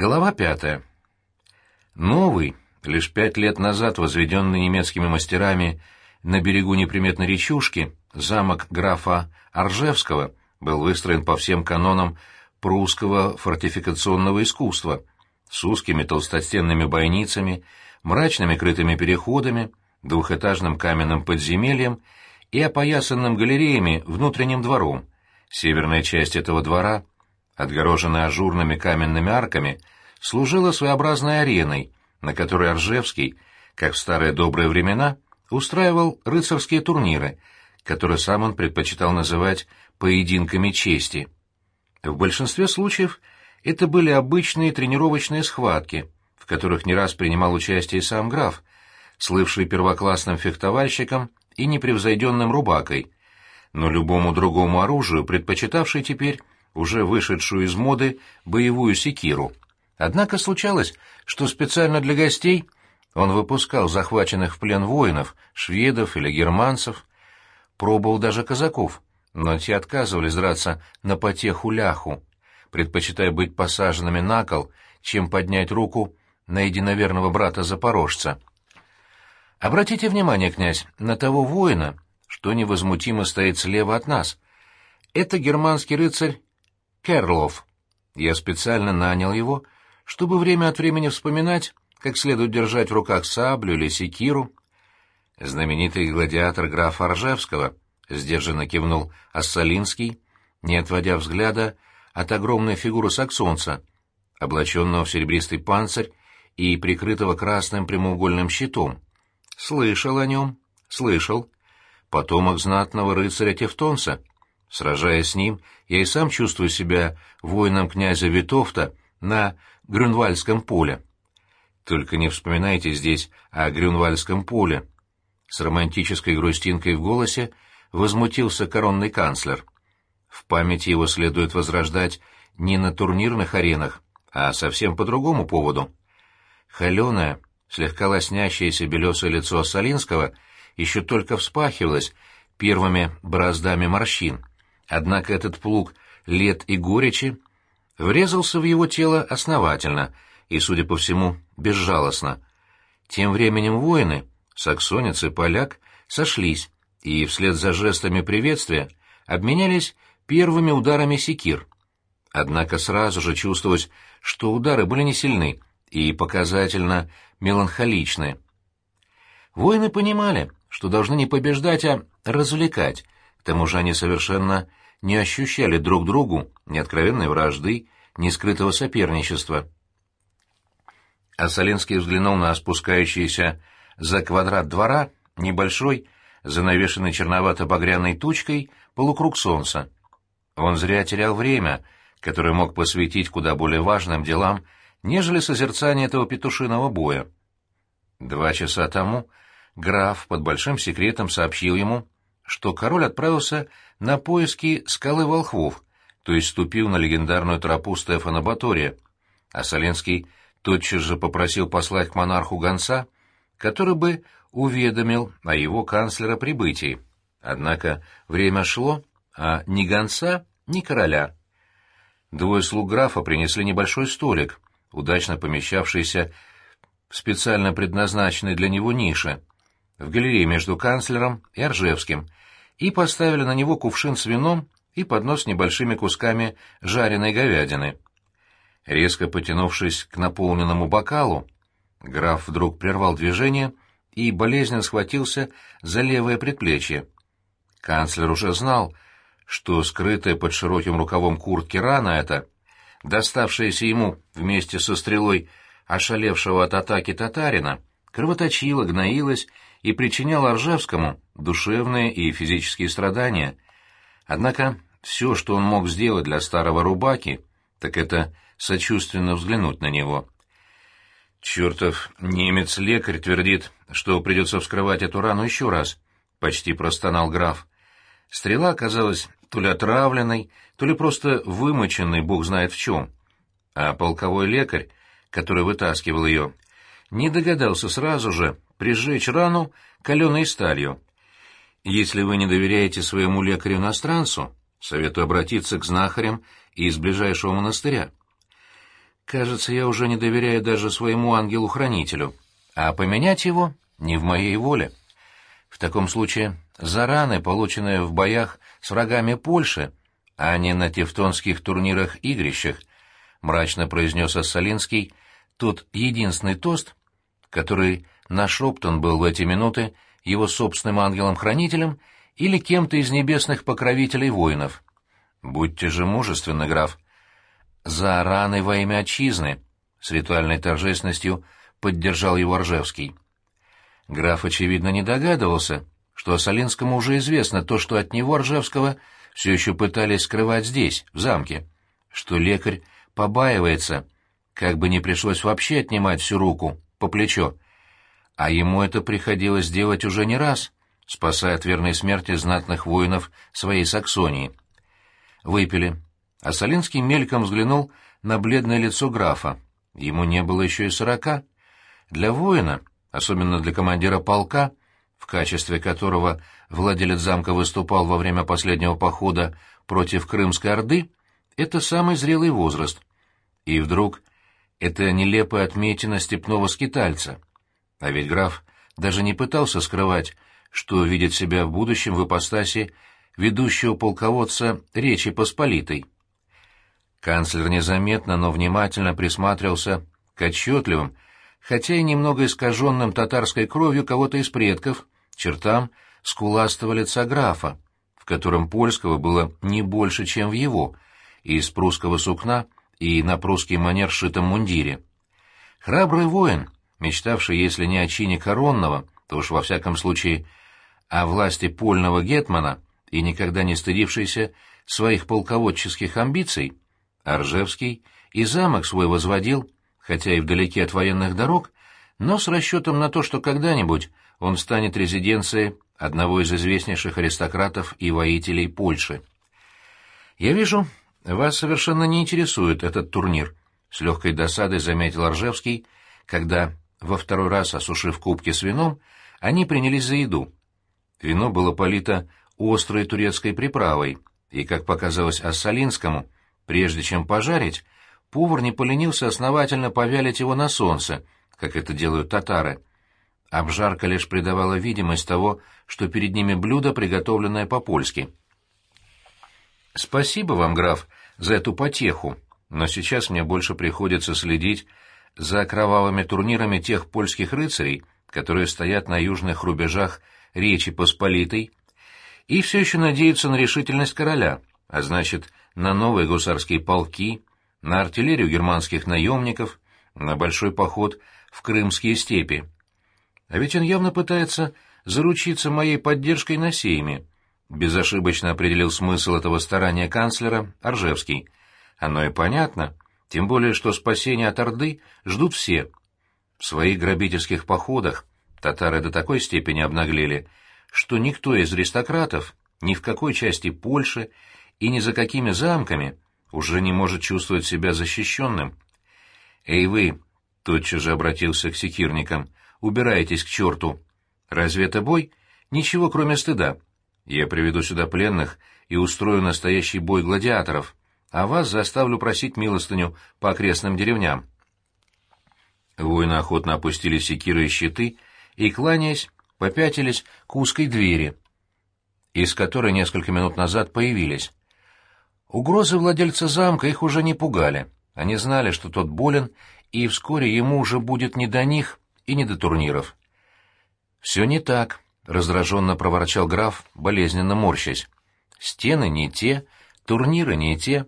Глава пятая. Новый, лишь пять лет назад возведенный немецкими мастерами на берегу неприметной речушки, замок графа Аржевского был выстроен по всем канонам прусского фортификационного искусства, с узкими толстостенными бойницами, мрачными крытыми переходами, двухэтажным каменным подземельем и опоясанным галереями внутренним двором. Северная часть этого двора — отгороженная ажурными каменными арками, служила своеобразной ареной, на которой Ржевский, как в старые добрые времена, устраивал рыцарские турниры, которые сам он предпочитал называть «поединками чести». В большинстве случаев это были обычные тренировочные схватки, в которых не раз принимал участие сам граф, слывший первоклассным фехтовальщиком и непревзойденным рубакой, но любому другому оружию предпочитавший теперь уже вышедшую из моды боевую секиру. Однако случалось, что специально для гостей он выпускал захваченных в плен воинов, шведов или германцев, пробовал даже казаков, но те отказывались драться на потеху ляху, предпочитая быть посаженными на кол, чем поднять руку на единоверного брата-запорожца. Обратите внимание, князь, на того воина, что невозмутимо стоит слева от нас. Это германский рыцарь Керлов. Я специально нанял его, чтобы время от времени вспоминать, как следует держать в руках саблю или секиру. Знаменитый гладиатор графа Ржевского сдержанно кивнул Ассалинский, не отводя взгляда от огромной фигуры саксонца, облаченного в серебристый панцирь и прикрытого красным прямоугольным щитом. Слышал о нем, слышал. Потомок знатного рыцаря Тевтонца — Сражаясь с ним, я и сам чувствую себя воином князя Витовта на Грюнвальском поле. Только не вспоминайте здесь о Грюнвальском поле. С романтической грустинкой в голосе возмутился коронный канцлер. В памяти его следует возрождать не на турнирных аренах, а совсем по другому поводу. Холеное, слегка лоснящееся белесое лицо Солинского еще только вспахивалось первыми бороздами морщин. Однако этот плуг лет и горечи врезался в его тело основательно и, судя по всему, безжалостно. Тем временем воины, саксонец и поляк, сошлись и вслед за жестами приветствия обменялись первыми ударами секир. Однако сразу же чувствовалось, что удары были не сильны и показательно меланхоличны. Воины понимали, что должны не побеждать, а развлекать, тому же они совершенно не ощущали друг другу ни откровенной вражды, ни скрытого соперничества. А Соленский взглянул на спускающийся за квадрат двора небольшой, занавешенный черновато-багряной тучкой, полукруг солнца. Он зря терял время, которое мог посвятить куда более важным делам, нежели созерцание этого петушиного боя. Два часа тому граф под большим секретом сообщил ему, что король отправился на поиски скалы волхвов, то есть ступил на легендарную тропу Стефана Батория, а Соленский тотчас же попросил послать к монарху гонца, который бы уведомил о его канцлера прибытии. Однако время шло, а ни гонца, ни короля. Двое слуг графа принесли небольшой столик, удачно помещавшийся в специально предназначенной для него нише, в галерее между канцлером и Ржевским, и поставили на него кувшин с вином и поднос с небольшими кусками жареной говядины. Резко потянувшись к наполненному бокалу, граф вдруг прервал движение и болезненно схватился за левое предплечье. Канцлер уже знал, что скрытая под широким рукавом куртки рана эта, доставшаяся ему вместе со стрелой ошалевшего от атаки татарина, кровоточила, гноилась и причиняла Ржевскому душевные и физические страдания. Однако все, что он мог сделать для старого рубаки, так это сочувственно взглянуть на него. «Чертов немец-лекарь твердит, что придется вскрывать эту рану еще раз», — почти простонал граф. Стрела оказалась то ли отравленной, то ли просто вымоченной, бог знает в чем. А полковой лекарь, который вытаскивал ее, не догадался сразу же прижечь рану каленой сталью. Если вы не доверяете своему лекарю-иностранцу, советую обратиться к знахарям из ближайшего монастыря. Кажется, я уже не доверяю даже своему ангелу-хранителю, а поменять его не в моей воле. В таком случае за раны, полученные в боях с врагами Польши, а не на тевтонских турнирах-игрищах, мрачно произнес Ассалинский, тот единственный тост, который нашептан был в эти минуты его собственным ангелом-хранителем или кем-то из небесных покровителей воинов. «Будьте же мужественны, граф!» «За раны во имя отчизны!» — с ритуальной торжественностью поддержал его Ржевский. Граф, очевидно, не догадывался, что Осолинскому уже известно то, что от него, Ржевского, все еще пытались скрывать здесь, в замке, что лекарь побаивается, как бы не пришлось вообще отнимать всю руку, по плечо. А ему это приходилось делать уже не раз, спасая от верной смерти знатных воинов своей Саксонии. Выпили. А Солинский мельком взглянул на бледное лицо графа. Ему не было еще и сорока. Для воина, особенно для командира полка, в качестве которого владелец замка выступал во время последнего похода против Крымской Орды, это самый зрелый возраст. И вдруг это нелепая отметина степного скитальца. А ведь граф даже не пытался скрывать, что видит себя в будущем в ипостаси ведущего полководца Речи Посполитой. Канцлер незаметно, но внимательно присматривался к отчетливым, хотя и немного искаженным татарской кровью кого-то из предков, чертам скуластого лица графа, в котором польского было не больше, чем в его, из прусского сукна и на прусский манер сшитом мундире. Храбрый воин, мечтавший, если не о чине коронного, то уж во всяком случае о власти польного гетмана и никогда не стыдившийся своих полководческих амбиций, Аржевский и замок свой возводил, хотя и вдалеке от военных дорог, но с расчетом на то, что когда-нибудь он станет резиденцией одного из известнейших аристократов и воителей Польши. «Я вижу, вас совершенно не интересует этот турнир», — с легкой досадой заметил Аржевский, когда, во второй раз осушив кубки с вином, они принялись за еду. Вино было полито острой турецкой приправой, и, как показалось Ассалинскому, прежде чем пожарить, повар не поленился основательно повялить его на солнце, как это делают татары. Обжарка лишь придавала видимость того, что перед ними блюдо, приготовленное по-польски. «Спасибо вам, граф, за эту потеху, но сейчас мне больше приходится следить за кровавыми турнирами тех польских рыцарей, которые стоят на южных рубежах Речи Посполитой и все еще надеются на решительность короля, а значит, на новые гусарские полки, на артиллерию германских наемников, на большой поход в крымские степи. А ведь он явно пытается заручиться моей поддержкой на сейме, безошибочно определил смысл этого старания канцлера Оржевский. Оно и понятно, тем более что спасения от Орды ждут все. В своих грабительских походах татары до такой степени обнаглели, что никто из аристократов ни в какой части Польши и ни за какими замками уже не может чувствовать себя защищенным. «Эй вы!» — тотчас же обратился к секирникам. «Убирайтесь к черту! Разве это бой? Ничего, кроме стыда. Я приведу сюда пленных и устрою настоящий бой гладиаторов, а вас заставлю просить милостыню по окрестным деревням». Воины охотно опустили секиры и щиты и, кланяясь, попятились к узкой двери, из которой несколько минут назад появились. Угрозы владельца замка их уже не пугали. Они знали, что тот болен, и вскоре ему уже будет не до них и не до турниров. «Все не так», — раздраженно проворчал граф, болезненно морщась. «Стены не те, турниры не те.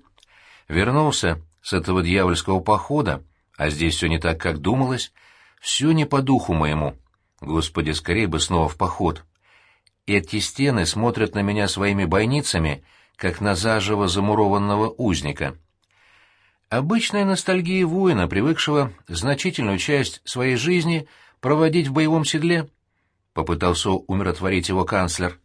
Вернулся с этого дьявольского похода, а здесь все не так, как думалось. Все не по духу моему. Господи, скорее бы снова в поход. Эти стены смотрят на меня своими бойницами, как на заживо замурованного узника. Обычная ностальгия воина, привыкшего значительную часть своей жизни проводить в боевом седле, попытался умиротворить его канцлер.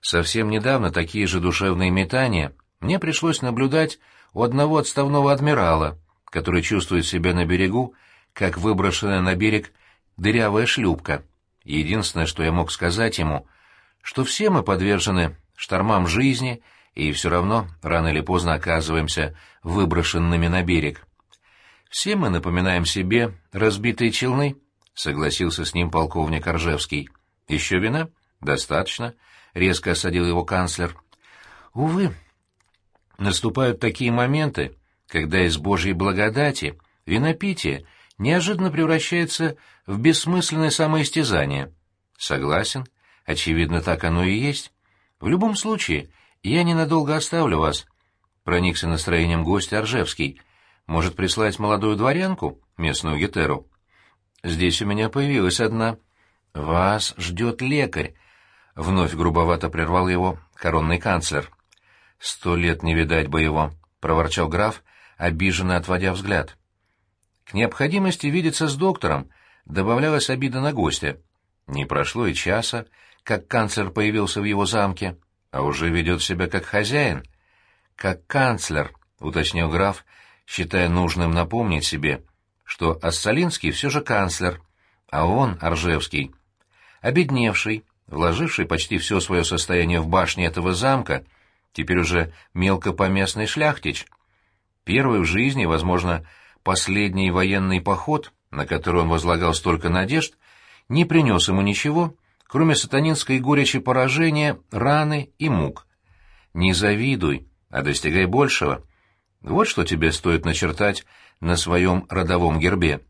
Совсем недавно такие же душевные метания мне пришлось наблюдать у одного отставного адмирала, который чувствует себя на берегу, как выброшенная на берег дырявая шлюпка. Единственное, что я мог сказать ему, что все мы подвержены штормам жизни и все равно рано или поздно оказываемся выброшенными на берег. Все мы напоминаем себе разбитые челны, — согласился с ним полковник Оржевский. — Еще вина? — Достаточно, — резко осадил его канцлер. — Увы, наступают такие моменты, когда из Божьей благодати винопитие неожиданно превращается в бессмысленное самоистязание. Согласен, очевидно, так оно и есть. В любом случае, я ненадолго оставлю вас. Проникся настроением гостя Оржевский. Может, прислать молодую дворянку, местную гетеру? Здесь у меня появилась одна. Вас ждет лекарь. Вновь грубовато прервал его коронный канцлер. Сто лет не видать бы его, — проворчал граф, обиженно отводя взгляд. К необходимости видеться с доктором добавлялась обида на гостя. Не прошло и часа, как канцлер появился в его замке, а уже ведет себя как хозяин. «Как канцлер», — уточнил граф, считая нужным напомнить себе, что Ассалинский все же канцлер, а он, Оржевский, обедневший, вложивший почти все свое состояние в башне этого замка, теперь уже мелкопоместный шляхтич. Первый в жизни, возможно, последний военный поход, на который он возлагал столько надежд, не принес ему ничего, кроме сатанинской горечи поражения, раны и мук. Не завидуй, а достигай большего. Вот что тебе стоит начертать на своем родовом гербе.